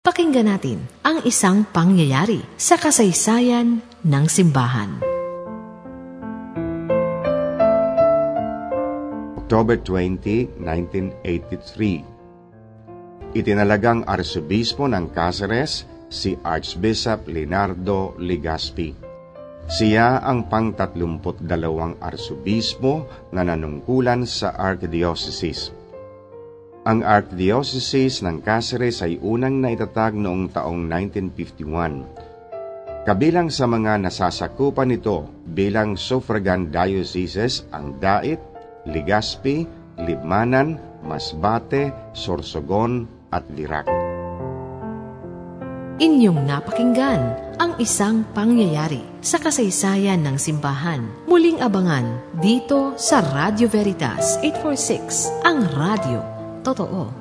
Pakinggan natin ang isang pangyayari sa kasaysayan ng simbahan. October 20, 1983 Itinalagang arsobispo ng Caceres si Archbishop Leonardo Legaspi. Siya ang pang-32 arsobispo na nanungkulan sa Archdiocese. Ang Archdiocese ng Cáceres ay unang naitatag noong taong 1951. Kabilang sa mga nasasakupan nito bilang suffragan dioceses ang Dait, Legazpi, Libmanan, Masbate, Sorsogon at Lirac. Inyong napakinggan ang isang pangyayari sa kasaysayan ng simbahan. Muling abangan dito sa Radio Veritas 846, ang radio 多多哦。